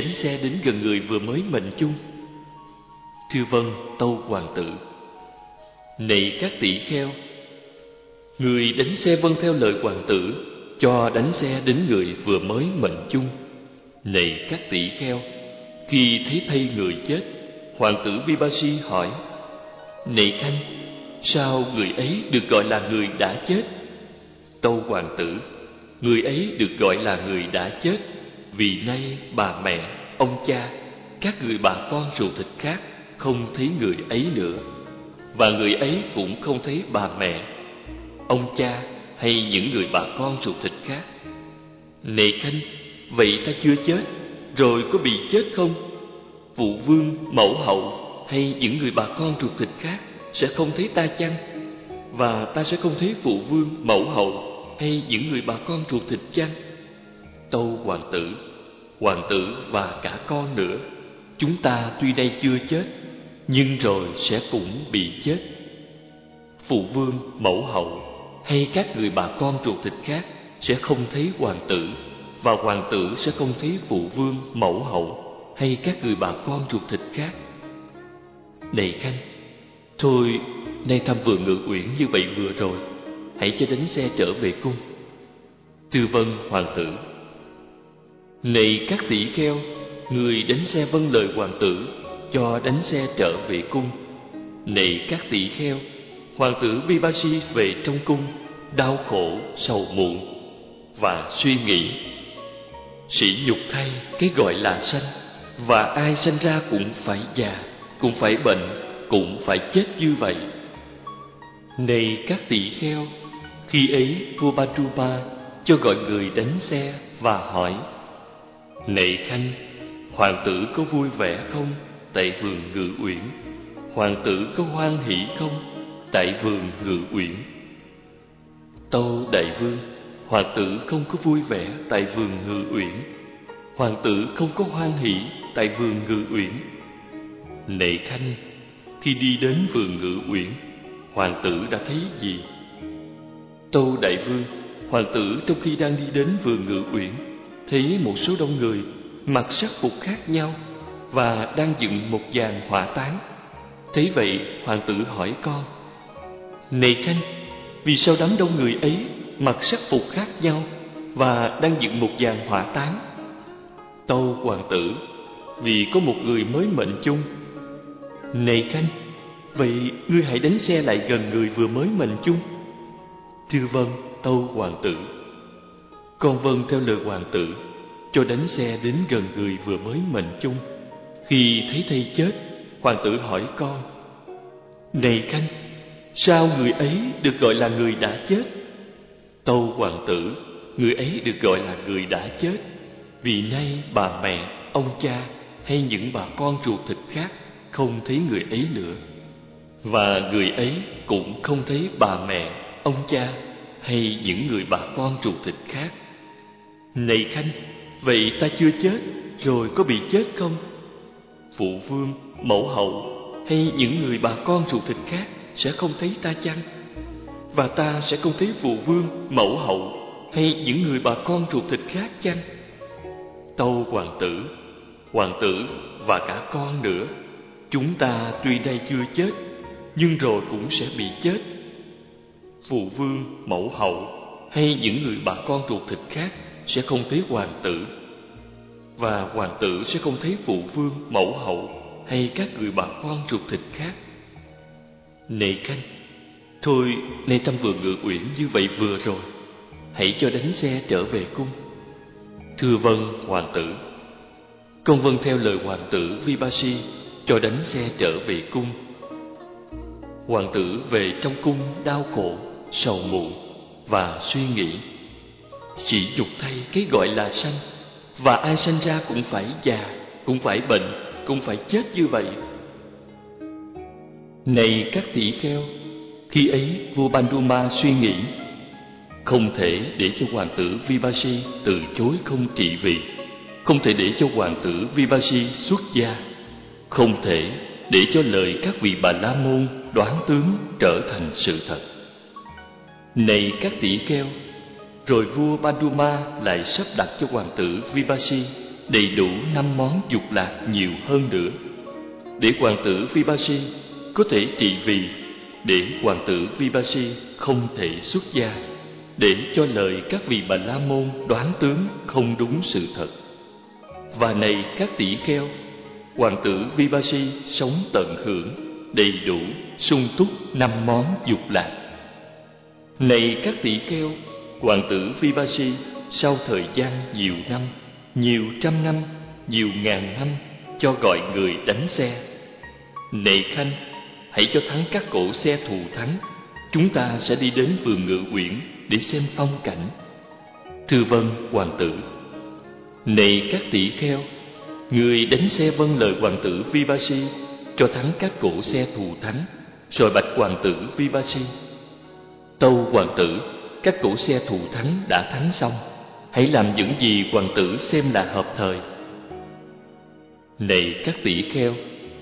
đánh xe đến gần người vừa mới mệnh chung. Thưa vâng tâu hoàng tử. Này các tỷ kheo, Người đánh xe vâng theo lời hoàng tử, Cho đánh xe đến người vừa mới mệnh chung. Này các tỷ kheo, Khi thấy thay người chết, Hoàng tử Vipassi hỏi Này Khanh, Sao người ấy được gọi là người đã chết? Tâu hoàng tử, Người ấy được gọi là người đã chết. Vì nay bà mẹ, ông cha Các người bà con ruột thịt khác Không thấy người ấy nữa. Và người ấy cũng không thấy bà mẹ Ông cha hay những người bà con ruột thịt khác. Này Khanh Vậy ta chưa chết Rồi có bị chết không? Phụ vương, mẫu hậu Hay những người bà con ruột thịt khác Sẽ không thấy ta chăng? Và ta sẽ không thấy phụ vương, mẫu hậu hay những người bà con ruột thịt chăng? Tâu hoàng tử, hoàng tử và cả con nữa, chúng ta tuy đây chưa chết, nhưng rồi sẽ cũng bị chết. Phụ vương, mẫu hậu hay các người bà con ruột thịt khác sẽ không thấy hoàng tử và hoàng tử sẽ không thấy phụ vương, mẫu hậu hay các người bà con ruột thịt khác. Này Khanh, thôi nay thăm vừa ngự uyển như vậy vừa rồi hãy cho đánh xe trở về cung tư vân hoàng tử này các tỷ kheo, người đánh xe vâng lời hoàng tử, cho đánh xe trở về cung. Này các tỷ kheo, hoàng tử vipassi về trong cung, đau khổ, sầu muộn, và suy nghĩ. Sỉ nhục thay cái gọi là sanh, và ai sanh ra cũng phải già, cũng phải bệnh, cũng phải chết như vậy. Này các tỷ kheo, khi ấy vua Badrupa cho gọi người đánh xe và hỏi này Khanh, hoàng tử có vui vẻ không tại vườn ngự uyển? Hoàng tử có hoan hỷ không tại vườn ngự uyển? Tâu đại vương, hoàng tử không có vui vẻ tại vườn ngự uyển. Hoàng tử không có hoan hỷ tại vườn ngự uyển. Này Khanh, khi đi đến vườn ngự uyển, hoàng tử đã thấy gì? Tâu Đại Vương, hoàng tử trong khi đang đi đến vườn ngự uyển, thấy một số đông người mặc sắc phục khác nhau và đang dựng một dàn hỏa táng. Thấy vậy, hoàng tử hỏi con: "Này Khanh, vì sao đám đông người ấy mặc sắc phục khác nhau và đang dựng một dàn hỏa táng?" Tâu hoàng tử: "Vì có một người mới mệnh chung." "Này Khanh, vậy ngươi hãy đánh xe lại gần người vừa mới mệnh chung." Thưa vâng, tâu hoàng tử con vâng theo lời hoàng tử Cho đánh xe đến gần người vừa mới mệnh chung Khi thấy thầy chết Hoàng tử hỏi con Này Khanh Sao người ấy được gọi là người đã chết Tâu hoàng tử Người ấy được gọi là người đã chết Vì nay bà mẹ, ông cha Hay những bà con ruột thịt khác Không thấy người ấy nữa Và người ấy cũng không thấy bà mẹ ông cha hay những người bà con ruột thịt khác. Này Khanh, vậy ta chưa chết, rồi có bị chết không? Phụ vương, mẫu hậu hay những người bà con ruột thịt khác sẽ không thấy ta chăng? Và ta sẽ không thấy phụ vương, mẫu hậu hay những người bà con ruột thịt khác chăng? Tâu hoàng tử, hoàng tử và cả con nữa, chúng ta tuy đây chưa chết, nhưng rồi cũng sẽ bị chết phụ vương, mẫu hậu hay những người bà con ruột thịt khác sẽ không thấy hoàng tử và hoàng tử sẽ không thấy phụ vương, mẫu hậu hay các người bà con ruột thịt khác. Này Khanh, thôi nay tâm vừa ngự uyển như vậy vừa rồi, hãy cho đánh xe trở về cung. Thưa vâng, hoàng tử. Công vâng theo lời hoàng tử vipasi cho đánh xe trở về cung. Hoàng tử về trong cung đau khổ sầu muộn và suy nghĩ chỉ dục thay cái gọi là sanh. Và ai sanh ra cũng phải già, cũng phải bệnh, cũng phải chết như vậy. Này các tỷ kheo, khi ấy vua Banduma suy nghĩ, không thể để cho hoàng tử Vipassi từ chối không trị vì, không thể để cho hoàng tử Vipassi xuất gia, không thể để cho lời các vị bà la môn đoán tướng trở thành sự thật. Này các tỷ kheo rồi vua Banduma lại sắp đặt cho hoàng tử Vipasi đầy đủ năm món dục lạc nhiều hơn nữa. Để hoàng tử Vipasi có thể trị vì, để hoàng tử Vipasi không thể xuất gia, để cho lời các vị bà la môn đoán tướng không đúng sự thật. Và này các tỷ kheo, hoàng tử Vipasi sống tận hưởng đầy đủ sung túc năm món dục lạc. Này các tỷ kheo hoàng tử Vipassi sau thời gian nhiều năm, nhiều trăm năm, nhiều ngàn năm cho gọi người đánh xe. Này khanh, hãy cho thắng các cổ xe thù thắng, chúng ta sẽ đi đến vườn ngự uyển để xem phong cảnh. Thưa vâng hoàng tử. Này các tỷ kheo, người đánh xe vâng lời hoàng tử Vipassi cho thắng các cổ xe thù thắng rồi bạch hoàng tử Vipassi. tâu hoàng tử các cổ xe thù thắng đã thắng xong. Hãy làm những gì hoàng tử xem là hợp thời. Này các tỷ kheo,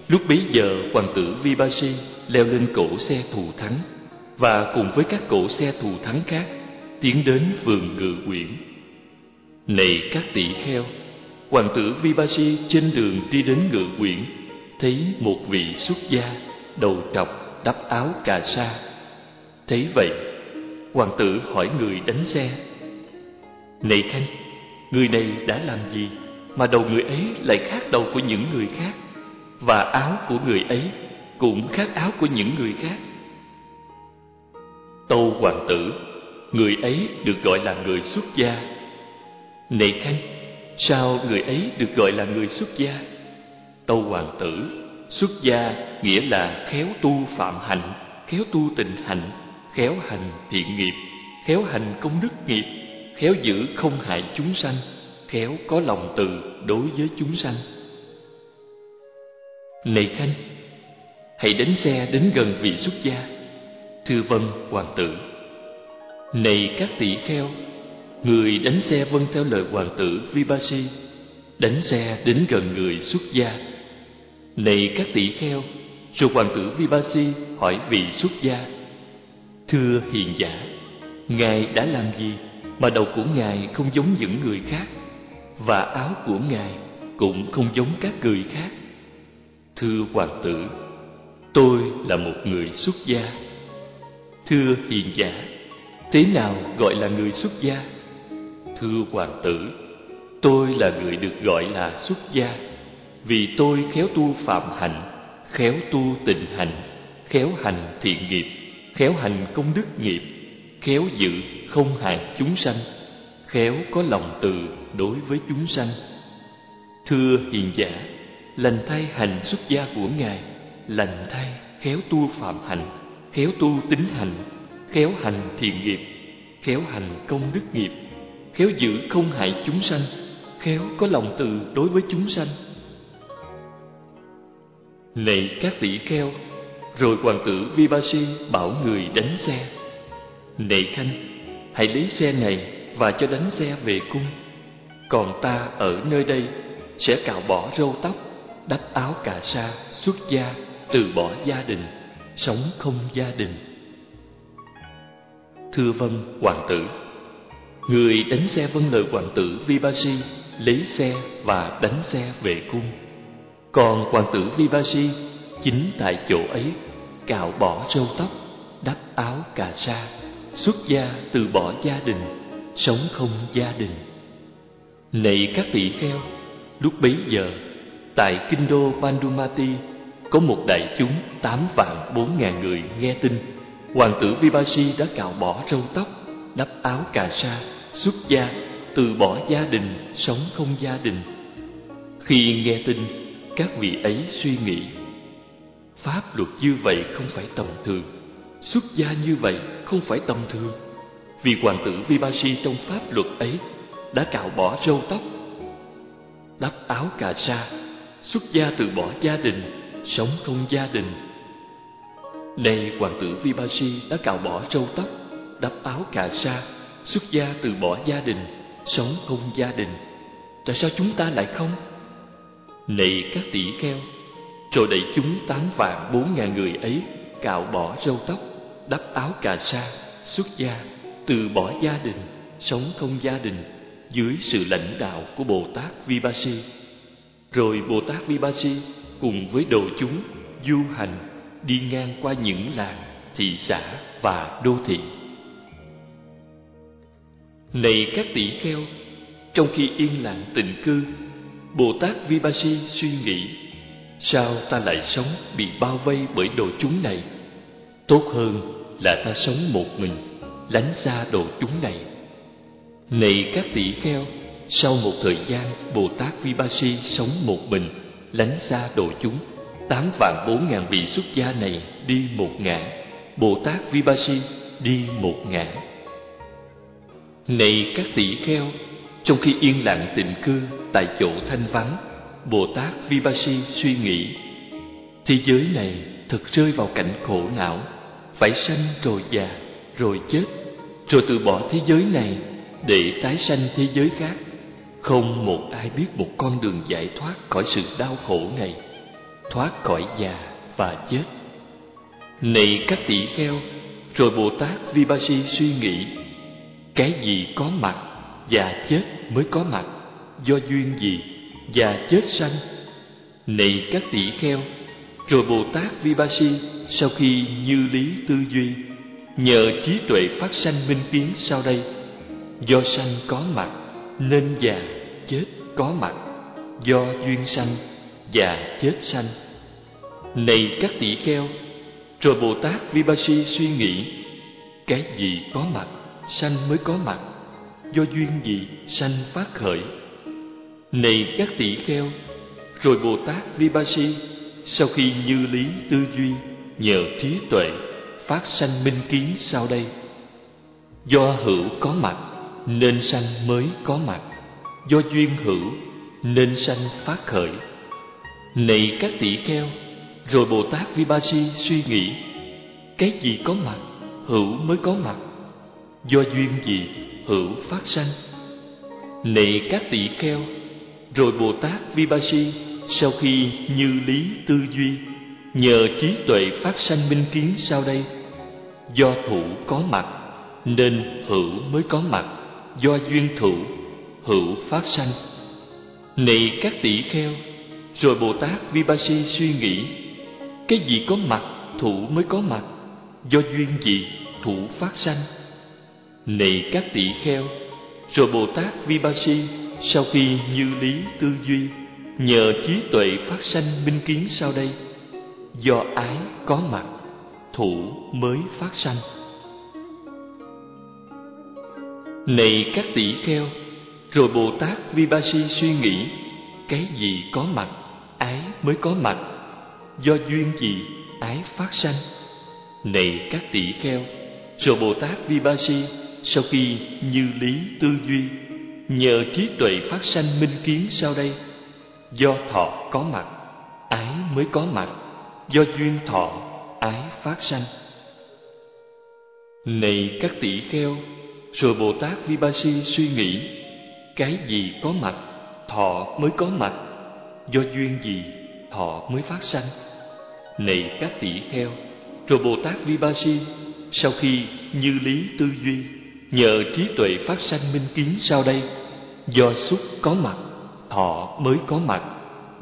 lúc bấy giờ hoàng tử vipasi leo lên cổ xe thù thắng, và cùng với các cổ xe thù thắng khác, tiến đến vườn ngự quyển này các tỷ kheo, hoàng tử vipasi trên đường đi đến ngự quyển thấy một vị xuất gia đầu trọc đắp áo cà sa. Thấy vậy hoàng tử hỏi người đánh xe. Này khanh, người này đã làm gì mà đầu người ấy lại khác đầu của những người khác, và áo của người ấy cũng khác áo của những người khác? Tâu hoàng tử, người ấy được gọi là người xuất gia. Này khanh, sao người ấy được gọi là người xuất gia? Tâu hoàng tử, xuất gia nghĩa là khéo tu phạm hạnh, khéo tu tịnh hạnh khéo hành thiện nghiệp, khéo hành công đức nghiệp, khéo giữ không hại chúng sanh, khéo có lòng từ đối với chúng sanh. Này khanh, hãy đánh xe đến gần vị xuất gia. Thưa vân hoàng tử. Này các tỷ kheo, người đánh xe vâng theo lời hoàng tử vipassi đánh xe đến gần người xuất gia. Này các tỷ kheo, rồi hoàng tử vipassi hỏi vị xuất gia thưa hiền giả, ngài đã làm gì mà đầu của ngài không giống những người khác, và áo của ngài cũng không giống các người khác? Thưa hoàng tử, tôi là một người xuất gia. Thưa hiền giả, thế nào gọi là người xuất gia? Thưa hoàng tử, tôi là người được gọi là xuất gia, vì tôi khéo tu phạm hạnh, khéo tu tịnh hạnh khéo hành thiện nghiệp khéo hành công đức nghiệp, khéo giữ không hại chúng sanh, khéo có lòng từ đối với chúng sanh. Thưa hiền giả, lành thay hành xuất gia của ngài, lành thay khéo tu phạm hạnh khéo tu tính hành, khéo hành thiện nghiệp, khéo hành công đức nghiệp, khéo giữ không hại chúng sanh, khéo có lòng từ đối với chúng sanh. Này các tỷ kheo rồi hoàng tử Vivasi bảo người đánh xe. Này khanh, hãy lấy xe này và cho đánh xe về cung. Còn ta ở nơi đây sẽ cạo bỏ râu tóc, đắp áo cà sa xuất gia, từ bỏ gia đình, sống không gia đình. Thưa vâng hoàng tử. Người đánh xe vâng lời hoàng tử Vivasi lấy xe và đánh xe về cung. Còn hoàng tử Vivasi chính tại chỗ ấy cạo bỏ râu tóc, đắp áo cà sa, xuất gia từ bỏ gia đình, sống không gia đình. Này các tỷ kheo, lúc bấy giờ, tại kinh đô Pandumati, có một đại chúng tám vạn bốn ngàn người nghe tin, hoàng tử Vipasi đã cạo bỏ râu tóc, đắp áo cà sa, xuất gia, từ bỏ gia đình, sống không gia đình. Khi nghe tin, các vị ấy suy nghĩ pháp luật như vậy không phải tầm thường. Xuất gia như vậy không phải tầm thường. Vì hoàng tử Vipasi trong pháp luật ấy đã cạo bỏ râu tóc, đắp áo cà sa, xuất gia từ bỏ gia đình, sống không gia đình. Nay hoàng tử Vipasi đã cạo bỏ râu tóc, đắp áo cà sa, xuất gia từ bỏ gia đình, sống không gia đình. Tại sao chúng ta lại không? Này các tỷ kheo rồi đẩy chúng tám vạn bốn ngàn người ấy cạo bỏ râu tóc đắp áo cà sa xuất gia từ bỏ gia đình sống không gia đình dưới sự lãnh đạo của Bồ Tát Vipassi. Rồi Bồ Tát Vipassi cùng với đồ chúng du hành đi ngang qua những làng, thị xã và đô thị. Này các tỷ kheo, trong khi yên lặng tịnh cư, Bồ Tát Vipassi suy nghĩ, sao ta lại sống bị bao vây bởi đồ chúng này? Tốt hơn là ta sống một mình, lánh xa đồ chúng này. Này các tỷ kheo, sau một thời gian Bồ Tát Vipassi sống một mình, lánh xa đồ chúng, tám vạn bốn ngàn vị xuất gia này đi một ngã, Bồ Tát Vipassi đi một ngã. Này các tỷ kheo, trong khi yên lặng tịnh cư tại chỗ thanh vắng, Bồ Tát Vipassi suy nghĩ, thế giới này thực rơi vào cảnh khổ não, phải sanh rồi già, rồi chết, rồi từ bỏ thế giới này để tái sanh thế giới khác. Không một ai biết một con đường giải thoát khỏi sự đau khổ này, thoát khỏi già và chết. Này các tỷ kheo, rồi Bồ Tát Vipassi suy nghĩ, cái gì có mặt và chết mới có mặt, do duyên gì và chết sanh. Này các tỷ kheo, rồi Bồ Tát Vipassi sau khi như lý tư duy, nhờ trí tuệ phát sanh minh kiến sau đây, do sanh có mặt nên già chết có mặt, do duyên sanh và chết sanh. Này các tỷ kheo, rồi Bồ Tát Vipassi suy nghĩ, cái gì có mặt, sanh mới có mặt, do duyên gì sanh phát khởi. Này các tỷ kheo, rồi Bồ Tát Vipassi sau khi như lý tư duy nhờ trí tuệ phát sanh minh kiến sau đây. Do hữu có mặt nên sanh mới có mặt, do duyên hữu nên sanh phát khởi. Này các tỷ kheo, rồi Bồ Tát Vipassi suy nghĩ, cái gì có mặt, hữu mới có mặt, do duyên gì hữu phát sanh. Này các tỷ kheo, rồi Bồ Tát Vipassi sau khi như lý tư duy, nhờ trí tuệ phát sanh minh kiến sau đây, do thủ có mặt, nên hữu mới có mặt, do duyên thủ, hữu phát sanh. Này các tỷ kheo, rồi bồ tát vipassi suy nghĩ, cái gì có mặt, thủ mới có mặt, do duyên gì, thủ phát sanh? Này các tỷ kheo, rồi bồ tát vipassi sau khi như lý tư duy, nhờ trí tuệ phát sanh minh kiến sau đây, do ái có mặt, thủ mới phát sanh. Này các tỷ kheo, rồi bồ tát vipassi suy nghĩ, cái gì có mặt, ái mới có mặt, do duyên gì, ái phát sanh? Này các tỷ kheo, rồi bồ tát vipassi sau khi như lý tư duy nhờ trí tuệ phát sanh minh kiến sau đây, do thọ có mặt, ái mới có mặt, do duyên thọ, ái phát sanh. Này các tỷ kheo, rồi bồ tát vipassi suy nghĩ, cái gì có mặt, thọ mới có mặt, do duyên gì, thọ mới phát sanh. Này các tỷ kheo, rồi bồ tát vipassi sau khi như lý tư duy, nhờ trí tuệ phát sanh minh kiến sau đây do xúc có mặt, thọ mới có mặt.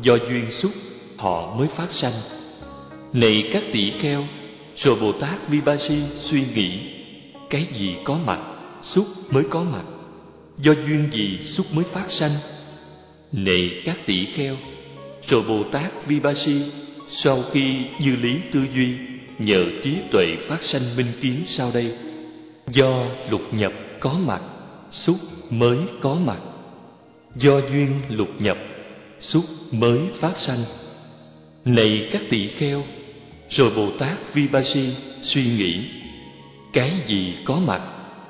Do duyên xúc thọ mới phát sanh. Này các tỷ kheo rồi bồ tát vipassi suy nghĩ, cái gì có mặt xúc mới có mặt. Do duyên gì xúc mới phát sanh? Này các tỷ kheo rồi bồ tát vipassi sau khi như lý tư duy, nhờ trí tuệ phát sanh minh kiến sau đây, do lục nhập có mặt xúc mới có mặt do duyên lục nhập xúc mới phát sanh. Này các tỷ kheo, rồi bồ tát vipassi suy nghĩ, cái gì có mặt,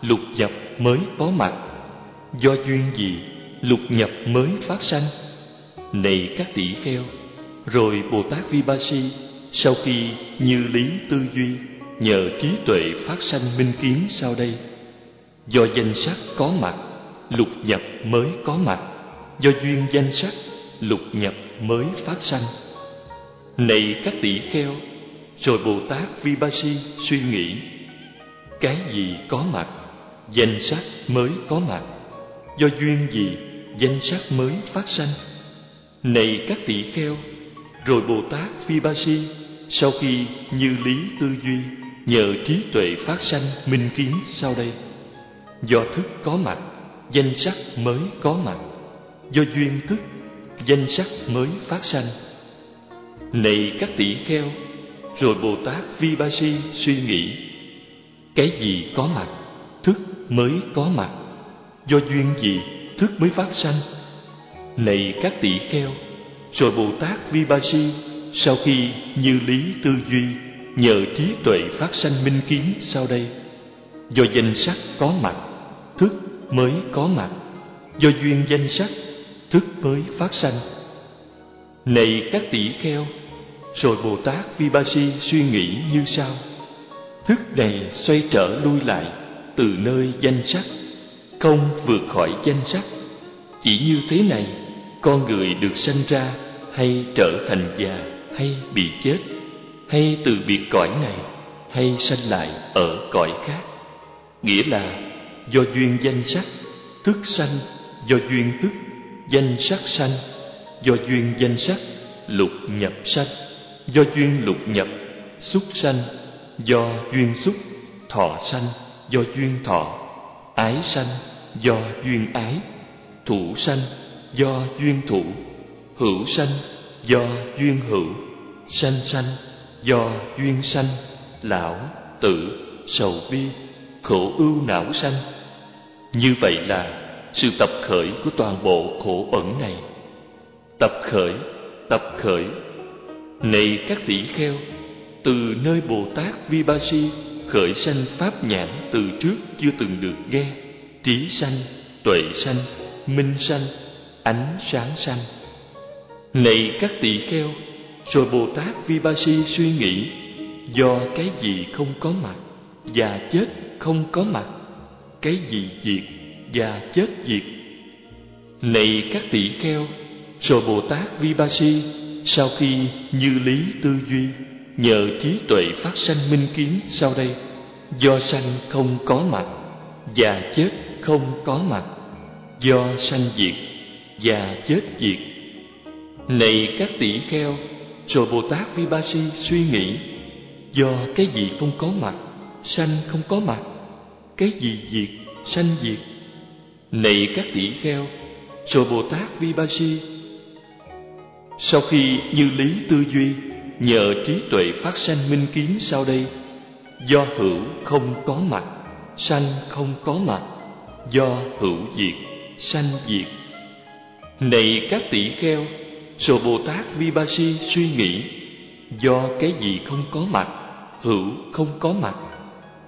lục nhập mới có mặt? Do duyên gì lục nhập mới phát sanh? Này các tỷ kheo, rồi bồ tát vipassi sau khi như lý tư duy, nhờ trí tuệ phát sanh minh kiến sau đây, do danh sắc có mặt, lục nhập mới có mặt do duyên danh sắc, lục nhập mới phát sanh. Này các tỷ kheo, rồi bồ tát vipassi suy nghĩ, cái gì có mặt, danh sắc mới có mặt, do duyên gì, danh sắc mới phát sanh? Này các tỷ kheo, rồi bồ tát vipassi ba si sau khi như lý tư duy, nhờ trí tuệ phát sanh minh kiến sau đây, do thức có mặt, danh sắc mới có mặt do duyên thức, danh sắc mới phát sanh. Này các tỷ kheo, rồi bồ tát vi ba si suy nghĩ, cái gì có mặt, thức mới có mặt, do duyên gì thức mới phát sanh? Này các tỷ kheo, rồi bồ tát vi ba si sau khi như lý tư duy, nhờ trí tuệ phát sanh minh kiến sau đây, do danh sắc có mặt, thức mới có mặt, do duyên danh sắc thức mới phát sanh. Này các tỷ kheo, rồi bồ tát vipassi suy nghĩ như sau. Thức này xoay trở lui lại từ nơi danh sắc, không vượt khỏi danh sắc. Chỉ như thế này, con người được sanh ra hay trở thành già, hay bị chết, hay từ biệt cõi này, hay sanh lại ở cõi khác. Nghĩa là do duyên danh sắc, thức sanh do duyên tức danh sắc sanh. Do duyên danh sắc, lục nhập sanh. Do duyên lục nhập, xúc sanh. Do duyên xúc, thọ sanh. Do duyên thọ, ái sanh. Do duyên ái, thủ sanh. Do duyên thủ, hữu sanh. Do duyên hữu, sanh sanh. Do duyên sanh, lão, tử, sầu bi, khổ ưu não sanh. Như vậy là sự tập khởi của toàn bộ khổ ẩn này. Tập khởi tập khởi. Này các tỷ kheo, từ nơi bồ tát vipassi khởi sanh pháp nhãn từ trước chưa từng được nghe, trí sanh, tuệ sanh, minh sanh, ánh sáng sanh. Này các tỷ kheo, rồi bồ tát vipassi suy nghĩ, do cái gì không có mặt và chết không có mặt, cái gì diệt và chết diệt. Này các tỷ kheo rồi bồ tát vipassi sau khi như lý tư duy nhờ trí tuệ phát sanh minh kiến sau đây, do sanh không có mặt và chết không có mặt, do sanh diệt và chết diệt. Này các tỷ kheo rồi bồ tát vipassi suy nghĩ, do cái gì không có mặt, sanh không có mặt, cái gì diệt, sanh diệt? Này các tỷ kheo rồi bồ tát vipassi sau khi như lý tư duy, nhờ trí tuệ phát sanh minh kiến sau đây, do hữu không có mặt, sanh không có mặt, do hữu diệt, sanh diệt. Này các tỷ kheo rồi bồ tát vipassi suy nghĩ, do cái gì không có mặt, hữu không có mặt,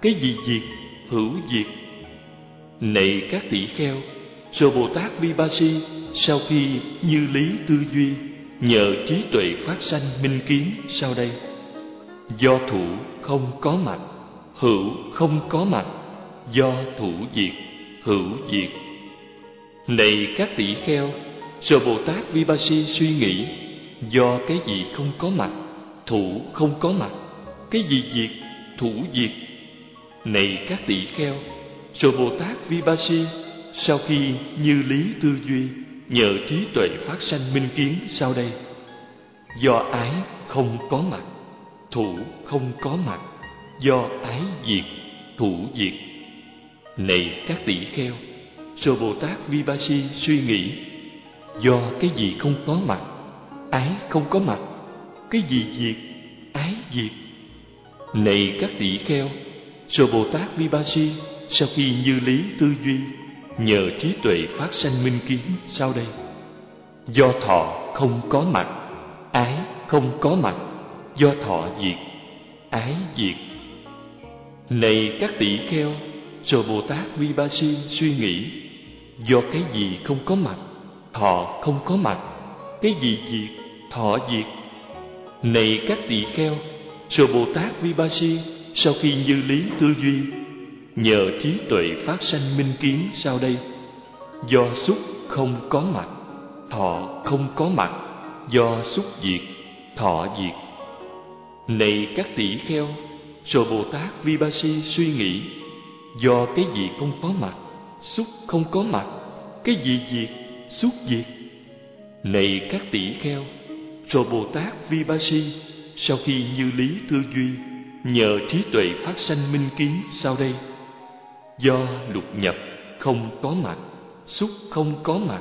cái gì diệt, hữu diệt? Này các tỷ kheo rồi bồ tát vipassi sau khi như lý tư duy nhờ trí tuệ phát sanh minh kiến sau đây. Do thủ không có mặt, hữu không có mặt, do thủ diệt, hữu diệt. Này các tỷ kheo rồi bồ tát vipassi suy nghĩ, do cái gì không có mặt, thủ không có mặt, cái gì diệt, thủ diệt. Này các tỷ kheo rồi bồ tát vipassi sau khi như lý tư duy nhờ trí tuệ phát sanh minh kiến sau đây, do ái không có mặt, thủ không có mặt, do ái diệt, thủ diệt. Này các tỷ kheo rồi bồ tát vipassi suy nghĩ, do cái gì không có mặt, ái không có mặt, cái gì diệt, ái diệt? Này các tỷ kheo rồi bồ tát vipassi sau khi như lý tư duy, nhờ trí tuệ phát sanh minh kiến sau đây, do thọ không có mặt, ái không có mặt, do thọ diệt, ái diệt. Này các tỷ kheo rồi bồ tát vipassi suy nghĩ, do cái gì không có mặt, thọ không có mặt, cái gì diệt, thọ diệt? Này các tỷ kheo rồi bồ tát vipassi sau khi như lý tư duy nhờ trí tuệ phát sanh minh kiến sau đây, do xúc không có mặt, thọ không có mặt, do xúc diệt, thọ diệt. Này các tỷ kheo rồi bồ tát vipassi suy nghĩ, do cái gì không có mặt, xúc không có mặt, cái gì diệt, xúc diệt? Này các tỷ kheo rồi bồ tát vipassi sau khi như lý tư duy, nhờ trí tuệ phát sanh minh kiến sau đây do lục nhập không có mặt, xúc không có mặt.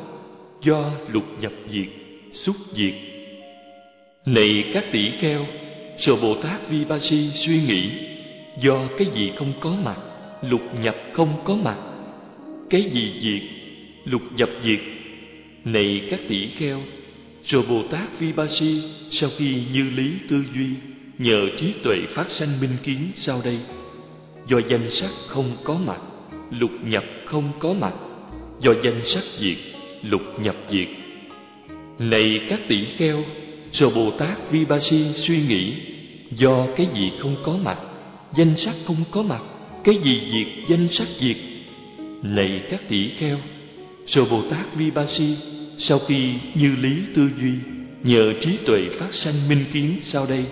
Do lục nhập diệt, xúc diệt. Này các tỷ kheo rồi bồ tát vipassi suy nghĩ, do cái gì không có mặt, lục nhập không có mặt? Cái gì diệt, lục nhập diệt? Này các tỷ kheo rồi bồ tát vipassi sau khi như lý tư duy, nhờ trí tuệ phát sanh minh kiến sau đây do danh sắc không có mặt, lục nhập không có mặt. Do danh sắc diệt, lục nhập diệt. Này các tỷ kheo rồi bồ tát vipassi suy nghĩ, do cái gì không có mặt, danh sắc không có mặt, cái gì diệt, danh sắc diệt? Này các tỷ kheo rồi bồ tát vipassi sau khi như lý tư duy, nhờ trí tuệ phát sanh minh kiến sau đây,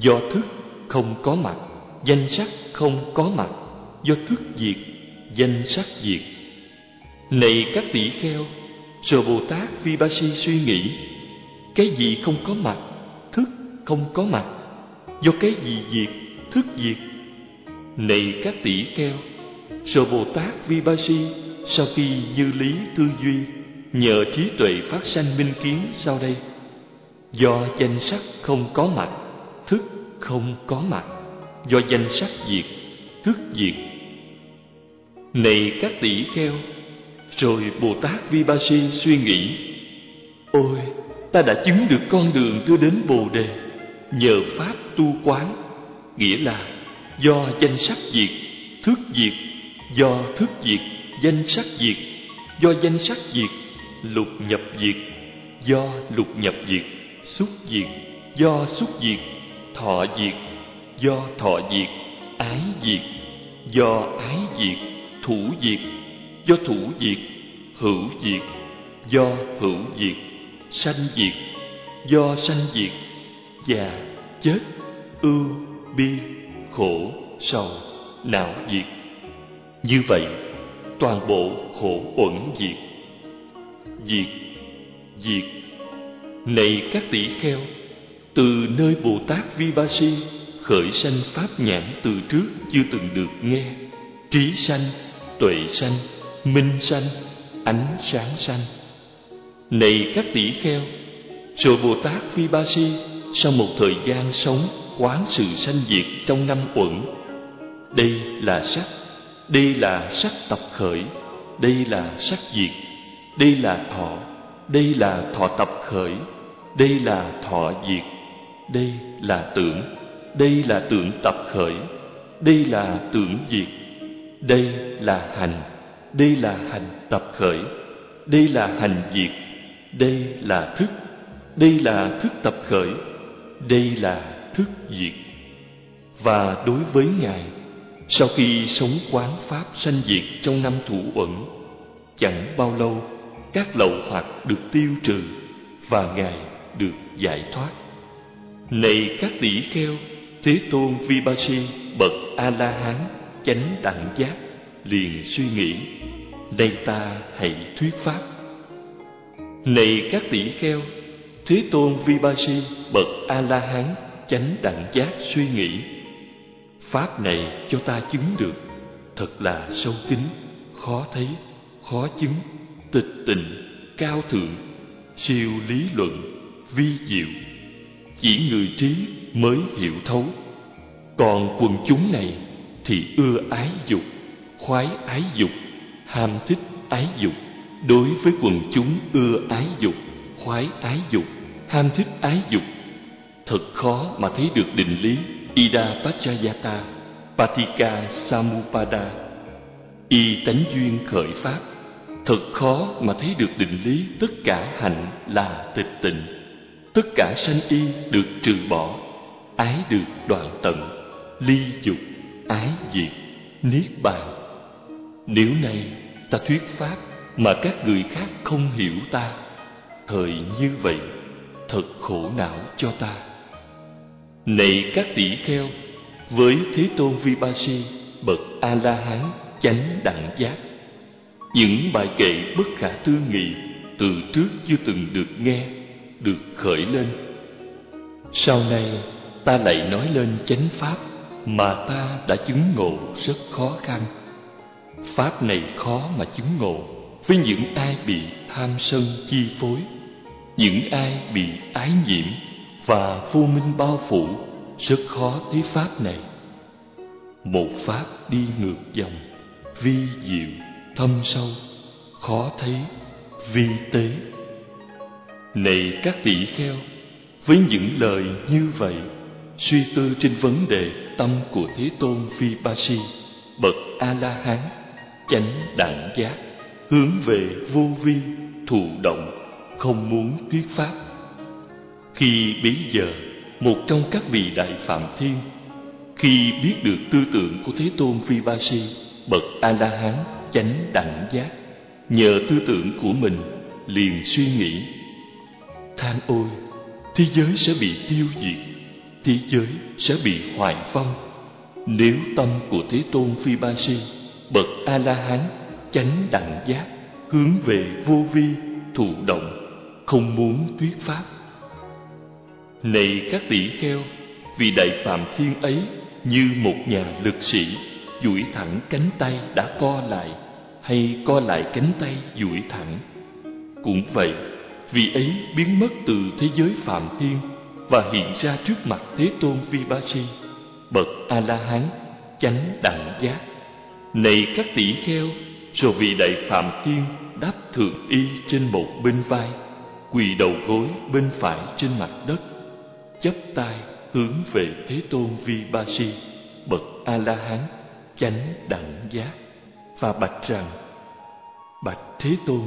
do thức không có mặt, danh sắc không có mặt do thức diệt, danh sắc diệt. Này các tỷ kheo rồi bồ tát vipassi suy nghĩ, cái gì không có mặt, thức không có mặt, do cái gì diệt, thức diệt? Này các tỷ kheo rồi bồ tát vipassi sau khi như lý tư duy, nhờ trí tuệ phát sanh minh kiến sau đây, do danh sắc không có mặt, thức không có mặt do danh sắc diệt, thức diệt. Này các tỷ kheo, rồi bồ tát vipassi suy nghĩ, ôi, ta đã chứng được con đường đưa đến bồ đề nhờ pháp tu quán, nghĩa là do danh sắc diệt, thức diệt, do thức diệt, danh sắc diệt, do danh sắc diệt, lục nhập diệt, do lục nhập diệt, xúc diệt, do xúc diệt, thọ diệt do thọ diệt, ái diệt. Do ái diệt, thủ diệt. Do thủ diệt, hữu diệt. Do hữu diệt, sanh diệt. Do sanh diệt, già, chết, ưu, bi, khổ, sầu, não diệt. Như vậy, toàn bộ khổ uẩn diệt. Diệt diệt. Này các tỷ kheo, từ nơi bồ tát vipassi khởi sanh pháp nhãn từ trước chưa từng được nghe. Trí sanh, tuệ sanh, minh sanh, ánh sáng sanh. Này các tỷ kheo rồi bồ tát vipassi sau một thời gian sống quán sự sanh diệt trong năm uẩn. Đây là sắc, đây là sắc tập khởi, đây là sắc diệt, đây là thọ, đây là thọ tập khởi, đây là thọ diệt, đây là tưởng đây là tưởng tập khởi, đây là tưởng diệt, đây là hành, đây là hành tập khởi, đây là hành diệt, đây là thức, đây là thức tập khởi, đây là thức diệt. Và đối với ngài, sau khi sống quán pháp sanh diệt trong năm thủ uẩn, chẳng bao lâu các lậu hoặc được tiêu trừ và ngài được giải thoát. Này các tỷ kheo thế tôn vipassi bậc a la hán chánh đẳng giác, liền suy nghĩ nay ta hãy thuyết pháp. Này các tỷ kheo, thế tôn vipassi bậc a la hán chánh đẳng giác suy nghĩ, pháp này cho ta chứng được, thật là sâu kín, khó thấy, khó chứng, tịch tịnh, cao thượng, siêu lý luận, vi diệu chỉ người trí mới hiểu thấu. Còn quần chúng này thì ưa ái dục, khoái ái dục, ham thích ái dục. Đối với quần chúng ưa ái dục, khoái ái dục, ham thích ái dục, thật khó mà thấy được định lý ida pachayata patika samupada y tánh duyên khởi pháp thật khó mà thấy được định lý tất cả hạnh là tịch tịnh tất cả sanh y được trừ bỏ, ái được đoạn tận, ly dục, ái diệt, niết bàn. Nếu nay ta thuyết pháp mà các người khác không hiểu ta, thời như vậy thật khổ não cho ta. Này các tỷ kheo, với thế tôn vipassi bậc a la hán chánh đẳng giác, những bài kệ bất khả tư nghị từ trước chưa từng được nghe được khởi lên. Sau này, ta lại nói lên chánh pháp mà ta đã chứng ngộ rất khó khăn. Pháp này khó mà chứng ngộ với những ai bị tham sân chi phối, những ai bị ái nhiễm và vô minh bao phủ, rất khó thấy pháp này. Một pháp đi ngược dòng, vi diệu, thâm sâu, khó thấy, vi tế này các tỷ kheo với những lời như vậy suy tư trên vấn đề tâm của thế tôn Vipassi, bậc a la hán chánh đẳng giác hướng về vô vi thụ động không muốn thuyết pháp. Khi bấy giờ một trong các vị đại phạm thiên khi biết được tư tưởng của thế tôn Vipassi, bậc a la hán chánh đẳng giác nhờ tư tưởng của mình liền suy nghĩ than ôi, thế giới sẽ bị tiêu diệt, thế giới sẽ bị hoại vong. Nếu tâm của thế tôn phi ba si, bậc a la hán chánh đẳng giác, hướng về vô vi, thụ động, không muốn thuyết pháp. Này các tỷ kheo, vì đại phạm thiên ấy, như một nhà lực sĩ, duỗi thẳng cánh tay đã co lại, hay co lại cánh tay duỗi thẳng. Cũng vậy vì ấy biến mất từ thế giới phạm thiên và hiện ra trước mặt thế tôn vipassi bậc a la hán chánh đẳng giác. Này các tỷ kheo rồi vị đại phạm thiên đáp thượng y trên một bên vai, quỳ đầu gối bên phải trên mặt đất, chắp tay hướng về thế tôn vipassi bậc a la hán chánh đẳng giác. Và bạch rằng, bạch thế tôn,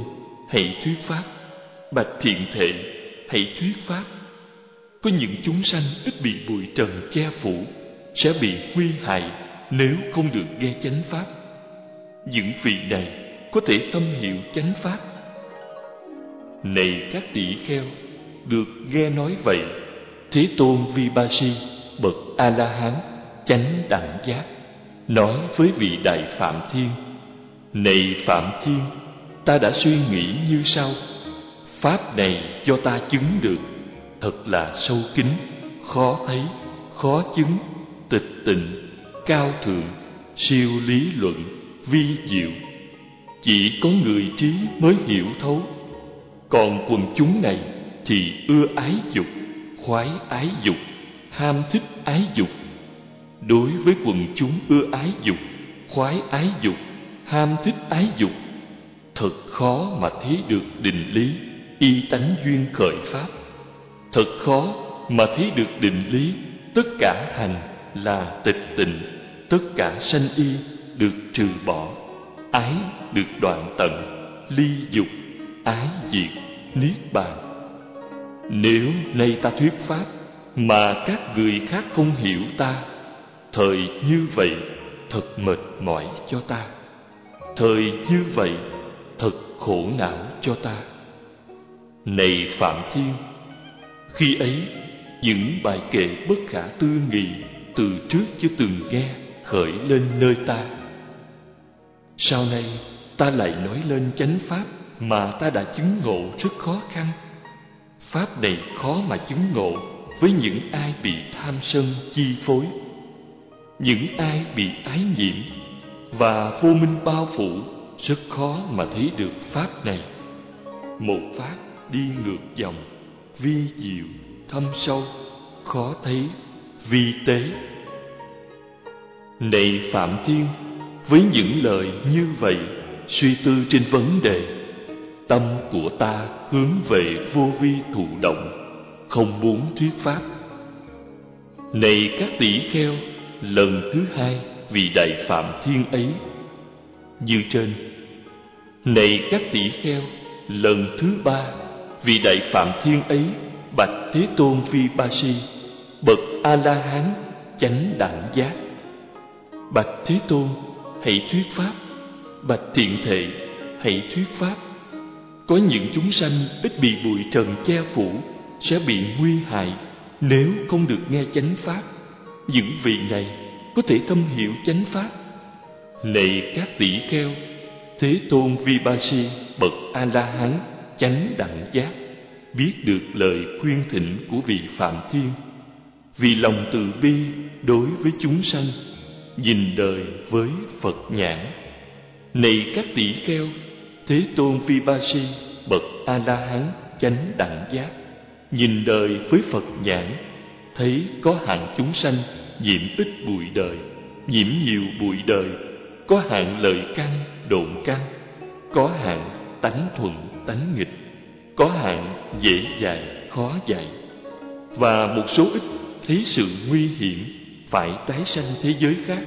hãy thuyết pháp bạch thiện thệ hãy thuyết pháp. Có những chúng sanh ít bị bụi trần che phủ, sẽ bị nguy hại nếu không được nghe chánh pháp. Những vị này có thể tâm hiểu chánh pháp. Này các tỷ kheo, được nghe nói vậy, thế tôn vi ba si bậc a la hán chánh đẳng giác, nói với vị đại phạm thiên, này phạm thiên, ta đã suy nghĩ như sau pháp này do ta chứng được. Thật là sâu kín, khó thấy, khó chứng, tịch tịnh, cao thượng, siêu lý luận, vi diệu. Chỉ có người trí mới hiểu thấu. Còn quần chúng này thì ưa ái dục, khoái ái dục, ham thích ái dục. Đối với quần chúng ưa ái dục, khoái ái dục, ham thích ái dục, thật khó mà thấy được định lý y tánh duyên khởi pháp. Thật khó mà thấy được định lý, tất cả hành là tịch tịnh, tất cả sanh y được trừ bỏ. Ái được đoạn tận, ly dục, ái diệt, niết bàn. Nếu nay ta thuyết pháp mà các người khác không hiểu ta, thời như vậy thật mệt mỏi cho ta. Thời như vậy thật khổ não cho ta này phạm thiên, khi ấy, những bài kệ bất khả tư nghị từ trước chưa từng nghe khởi lên nơi ta. Sau này, ta lại nói lên chánh pháp mà ta đã chứng ngộ rất khó khăn. Pháp này khó mà chứng ngộ với những ai bị tham sân chi phối, những ai bị ái nhiễm và vô minh bao phủ, rất khó mà thấy được pháp này. Một pháp đi ngược dòng, vi diệu thâm sâu, khó thấy, vi tế. Này phạm thiên, với những lời như vậy, suy tư trên vấn đề, tâm của ta hướng về vô vi thụ động, không muốn thuyết pháp. Này các tỷ kheo, lần thứ hai vì đại phạm thiên ấy, như trên. Này các tỷ kheo, lần thứ ba vì đại phạm thiên ấy, bạch thế tôn Vi ba si, bậc a la hán chánh đẳng giác. Bạch thế tôn, hãy thuyết pháp. Bạch thiện thệ, hãy thuyết pháp. Có những chúng sanh ít bị bụi trần che phủ, sẽ bị nguy hại nếu không được nghe chánh pháp. Những vị này có thể thâm hiểu chánh pháp. Này các tỷ kheo, thế tôn vipassi bậc a la hán chánh đẳng giác, biết được lời khuyên thỉnh của vị phạm thiên. Vì lòng từ bi đối với chúng sanh, nhìn đời với phật nhãn. Này các tỷ kheo, thế tôn Vi Ba Si bậc a la hán chánh đẳng giác, nhìn đời với phật nhãn, thấy có hạng chúng sanh nhiễm ít bụi đời, nhiễm nhiều bụi đời, có hạng lợi căn, độn căn, có hạng tánh thuận tánh nghịch, có hạng dễ dạy khó dạy. Và một số ít thấy sự nguy hiểm phải tái sanh thế giới khác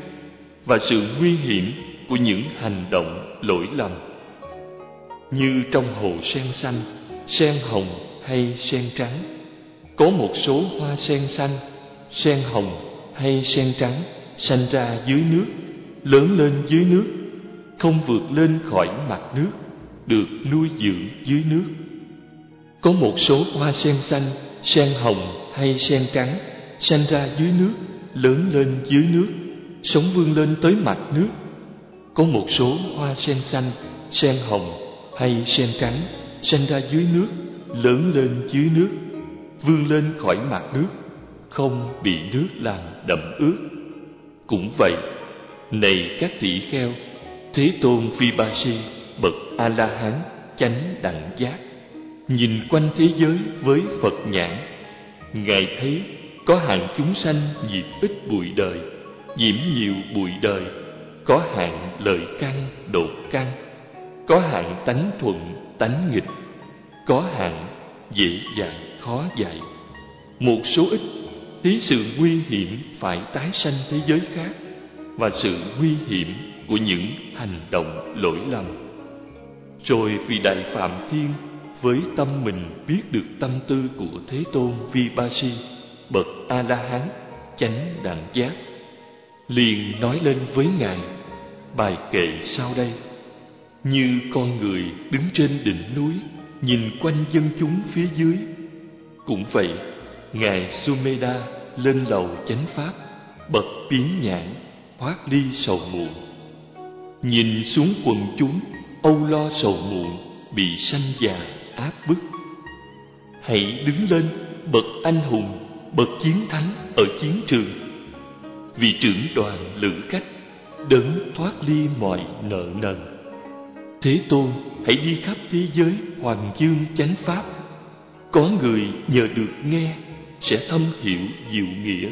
và sự nguy hiểm của những hành động lỗi lầm. Như trong hồ sen xanh, sen hồng hay sen trắng, có một số hoa sen xanh, sen hồng hay sen trắng sanh ra dưới nước, lớn lên dưới nước, không vượt lên khỏi mặt nước được nuôi dưỡng dưới nước. Có một số hoa sen xanh, sen hồng hay sen trắng sanh ra dưới nước, lớn lên dưới nước, sống vươn lên tới mặt nước. Có một số hoa sen xanh, sen hồng hay sen trắng sanh ra dưới nước, lớn lên dưới nước, vươn lên khỏi mặt nước, không bị nước làm đậm ướt. Cũng vậy, này các tỷ kheo, thế tôn phi ba si bậc a la hán chánh đẳng giác, nhìn quanh thế giới với phật nhãn. Ngài thấy có hạng chúng sanh diệt ít bụi đời, nhiễm nhiều bụi đời, có hạng lợi căn độ căn, có hạng tánh thuận, tánh nghịch, có hạng dễ dàng, khó dạy. Một số ít thấy sự nguy hiểm phải tái sanh thế giới khác và sự nguy hiểm của những hành động lỗi lầm rồi vì đại phạm thiên, với tâm mình biết được tâm tư của thế tôn vipassi bậc a la hán chánh đẳng giác, liền nói lên với ngài, bài kệ sau đây. Như con người đứng trên đỉnh núi, nhìn quanh dân chúng phía dưới, cũng vậy ngài sumeda lên lầu chánh pháp, bậc biến nhãn, thoát ly sầu muộn. Nhìn xuống quần chúng âu lo sầu muộn bị sanh già áp bức. Hãy đứng lên, bậc anh hùng, bậc chiến thắng ở chiến trường. Vì trưởng đoàn lữ khách, đấng thoát ly mọi nợ nần. Thế tôn, hãy đi khắp thế giới hoàng dương chánh pháp. Có người nhờ được nghe, sẽ thâm hiểu diệu nghĩa.